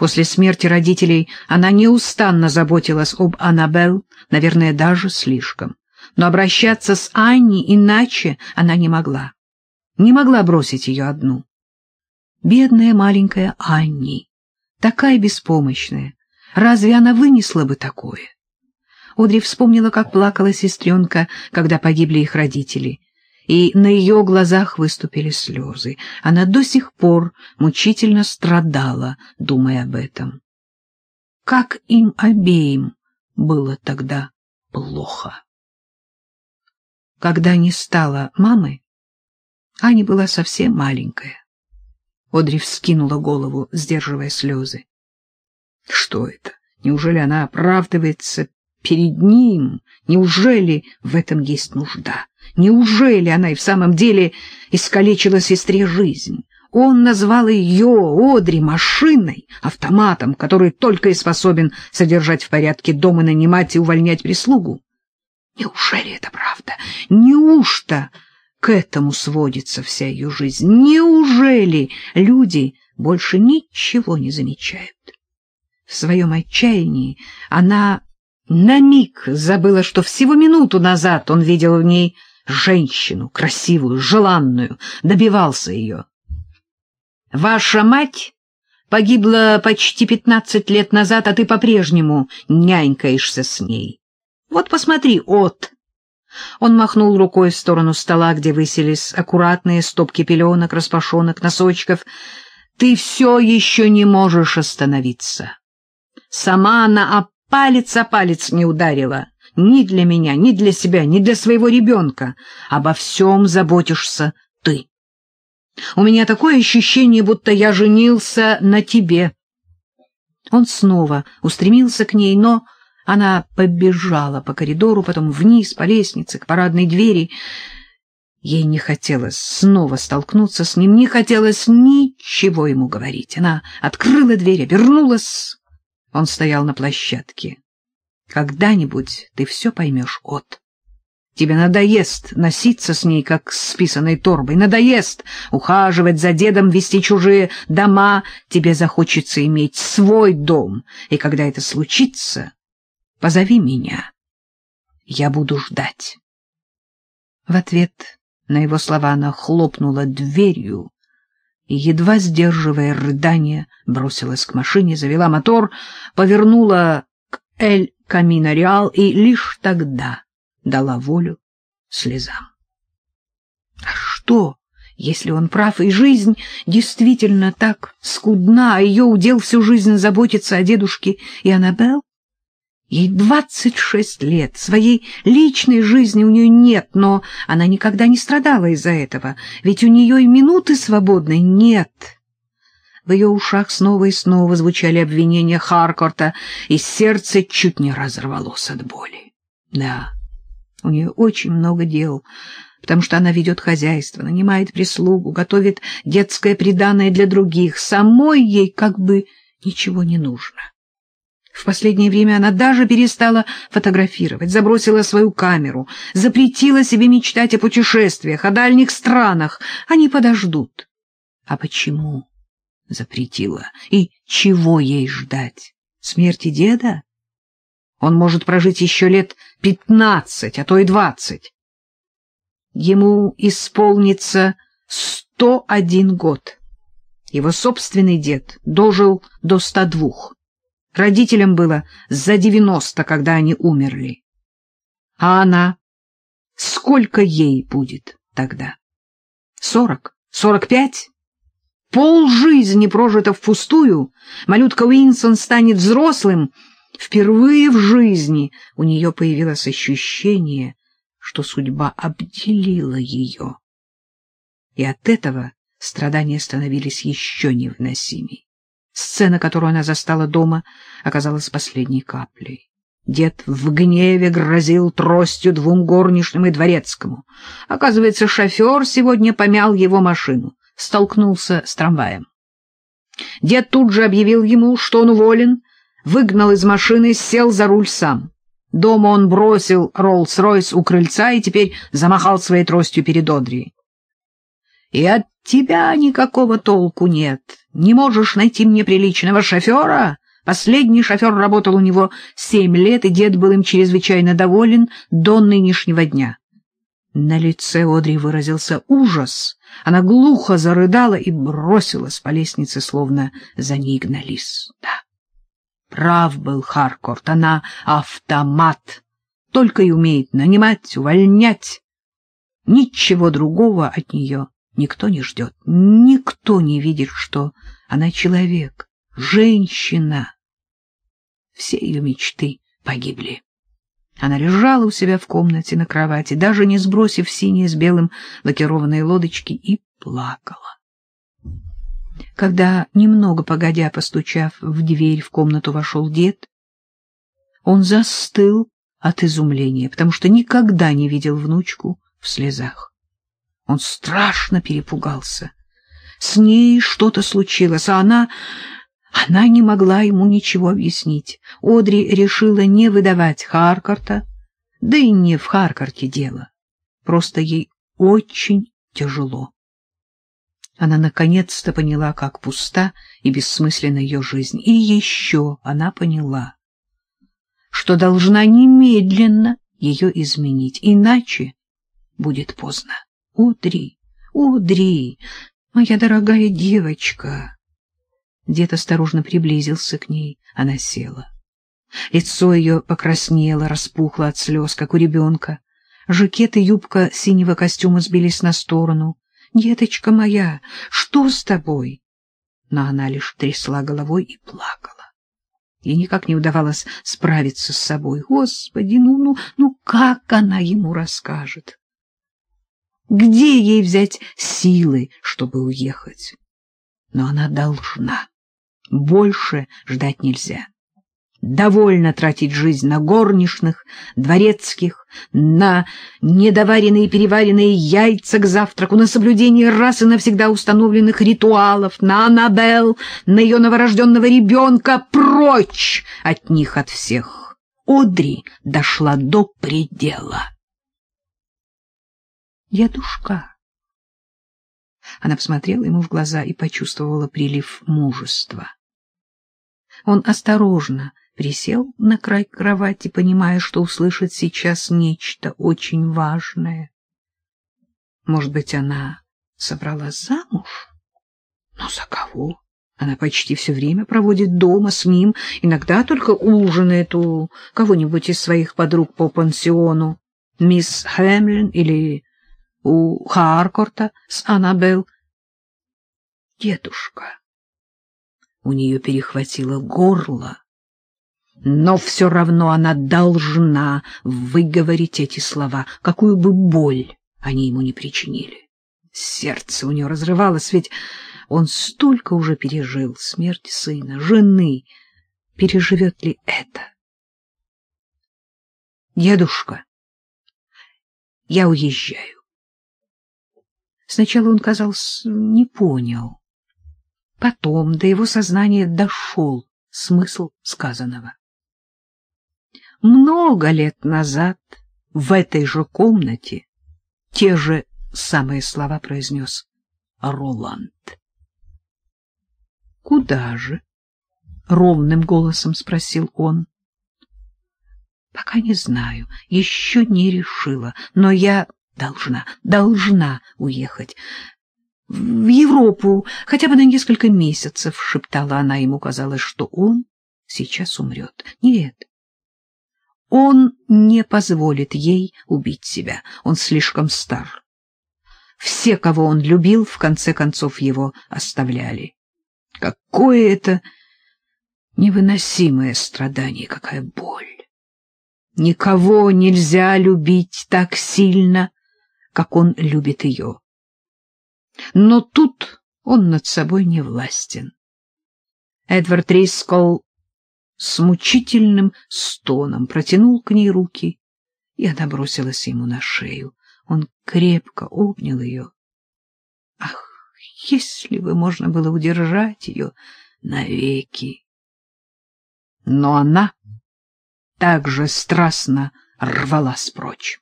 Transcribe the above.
После смерти родителей она неустанно заботилась об Аннабелл, наверное, даже слишком. Но обращаться с Анни иначе она не могла. Не могла бросить ее одну. Бедная маленькая Анни, такая беспомощная. Разве она вынесла бы такое? Одри вспомнила, как плакала сестренка, когда погибли их родители, и на ее глазах выступили слезы. Она до сих пор мучительно страдала, думая об этом. Как им обеим было тогда плохо. Когда не стало мамы, Аня была совсем маленькая. Одри вскинула голову, сдерживая слезы. Что это? Неужели она оправдывается перед ним? Неужели в этом есть нужда? Неужели она и в самом деле искалечила сестре жизнь? Он назвал ее, Одри, машиной, автоматом, который только и способен содержать в порядке дом и нанимать и увольнять прислугу. Неужели это правда? Неужто к этому сводится вся ее жизнь? Неужели люди больше ничего не замечают? В своем отчаянии она на миг забыла, что всего минуту назад он видел в ней женщину, красивую, желанную, добивался ее. «Ваша мать погибла почти пятнадцать лет назад, а ты по-прежнему нянькаешься с ней. Вот посмотри, от!» Он махнул рукой в сторону стола, где высились аккуратные стопки пеленок, распашонок, носочков. «Ты все еще не можешь остановиться. Сама она о палец о палец не ударила» ни для меня, ни для себя, ни для своего ребенка. Обо всем заботишься ты. У меня такое ощущение, будто я женился на тебе. Он снова устремился к ней, но она побежала по коридору, потом вниз, по лестнице, к парадной двери. Ей не хотелось снова столкнуться с ним, не хотелось ничего ему говорить. Она открыла дверь, обернулась. Он стоял на площадке. Когда-нибудь ты все поймешь, От. Тебе надоест носиться с ней, как с списанной торбой, надоест ухаживать за дедом, вести чужие дома, тебе захочется иметь свой дом, и когда это случится, позови меня. Я буду ждать. В ответ на его слова она хлопнула дверью и, едва сдерживая рыдание, бросилась к машине, завела мотор, повернула к Эль Камина Реал и лишь тогда дала волю слезам. А что, если он прав, и жизнь действительно так скудна, а ее удел всю жизнь заботиться о дедушке и Аннабелл? Ей двадцать шесть лет, своей личной жизни у нее нет, но она никогда не страдала из-за этого, ведь у нее и минуты свободной нет. В ее ушах снова и снова звучали обвинения Харкорта, и сердце чуть не разорвалось от боли. Да, у нее очень много дел, потому что она ведет хозяйство, нанимает прислугу, готовит детское приданое для других. Самой ей как бы ничего не нужно. В последнее время она даже перестала фотографировать, забросила свою камеру, запретила себе мечтать о путешествиях, о дальних странах. Они подождут. А почему? Запретила. И чего ей ждать? Смерти деда? Он может прожить еще лет пятнадцать, а то и двадцать. Ему исполнится сто один год. Его собственный дед дожил до ста двух. Родителям было за девяносто, когда они умерли. А она? Сколько ей будет тогда? Сорок? Сорок пять? Пол жизни прожито впустую, малютка Уинсон станет взрослым. Впервые в жизни у нее появилось ощущение, что судьба обделила ее. И от этого страдания становились еще невыносимей. Сцена, которую она застала дома, оказалась последней каплей. Дед в гневе грозил тростью двум горничным и дворецкому. Оказывается, шофер сегодня помял его машину столкнулся с трамваем. Дед тут же объявил ему, что он уволен, выгнал из машины, сел за руль сам. Дома он бросил Роллс-Ройс у крыльца и теперь замахал своей тростью перед Одри. И от тебя никакого толку нет. Не можешь найти мне приличного шофера? Последний шофер работал у него семь лет, и дед был им чрезвычайно доволен до нынешнего дня. На лице Одри выразился ужас. Она глухо зарыдала и бросилась по лестнице, словно за ней гнались. Да, прав был Харкорт, она автомат, только и умеет нанимать, увольнять. Ничего другого от нее никто не ждет, никто не видит, что она человек, женщина. Все ее мечты погибли. Она лежала у себя в комнате на кровати, даже не сбросив синие с белым лакированные лодочки, и плакала. Когда, немного погодя, постучав в дверь, в комнату вошел дед, он застыл от изумления, потому что никогда не видел внучку в слезах. Он страшно перепугался. С ней что-то случилось, а она она не могла ему ничего объяснить. Одри решила не выдавать Харкарта, да и не в Харкарте дело. Просто ей очень тяжело. Она наконец-то поняла, как пуста и бессмысленна ее жизнь. И еще она поняла, что должна немедленно ее изменить, иначе будет поздно. Одри, Одри, моя дорогая девочка... Дед осторожно приблизился к ней. Она села. Лицо ее покраснело, распухло от слез, как у ребенка. Жакет и юбка синего костюма сбились на сторону. «Деточка моя, что с тобой?» Но она лишь трясла головой и плакала. Ей никак не удавалось справиться с собой. Господи, ну, ну, ну как она ему расскажет? Где ей взять силы, чтобы уехать? Но она должна. Больше ждать нельзя. Довольно тратить жизнь на горничных, дворецких, на недоваренные и переваренные яйца к завтраку, на соблюдение раз и навсегда установленных ритуалов, на Аннабелл, на ее новорожденного ребенка, прочь от них от всех. Одри дошла до предела. «Дедушка!» Она посмотрела ему в глаза и почувствовала прилив мужества. Он осторожно присел на край кровати, понимая, что услышит сейчас нечто очень важное. Может быть, она собралась замуж? Но за кого? Она почти все время проводит дома с ним, иногда только ужинает у кого-нибудь из своих подруг по пансиону, мисс Хэмлин или у Харкорта с Аннабелл. Дедушка. У нее перехватило горло, но все равно она должна выговорить эти слова, какую бы боль они ему не причинили. Сердце у нее разрывалось, ведь он столько уже пережил смерть сына, жены. Переживет ли это? Дедушка, я уезжаю. Сначала он, казалось, не понял. Потом до его сознания дошел смысл сказанного. Много лет назад в этой же комнате те же самые слова произнес Роланд. «Куда же?» — ровным голосом спросил он. «Пока не знаю, еще не решила, но я должна, должна уехать в Европу хотя бы на несколько месяцев, — шептала она. Ему казалось, что он сейчас умрет. Нет, он не позволит ей убить себя. Он слишком стар. Все, кого он любил, в конце концов его оставляли. Какое это невыносимое страдание, какая боль! Никого нельзя любить так сильно, как он любит ее. Но тут он над собой не властен. Эдвард Рискол с мучительным стоном протянул к ней руки, и она бросилась ему на шею. Он крепко обнял ее. Ах, если бы можно было удержать ее навеки! Но она так же страстно рвалась прочь.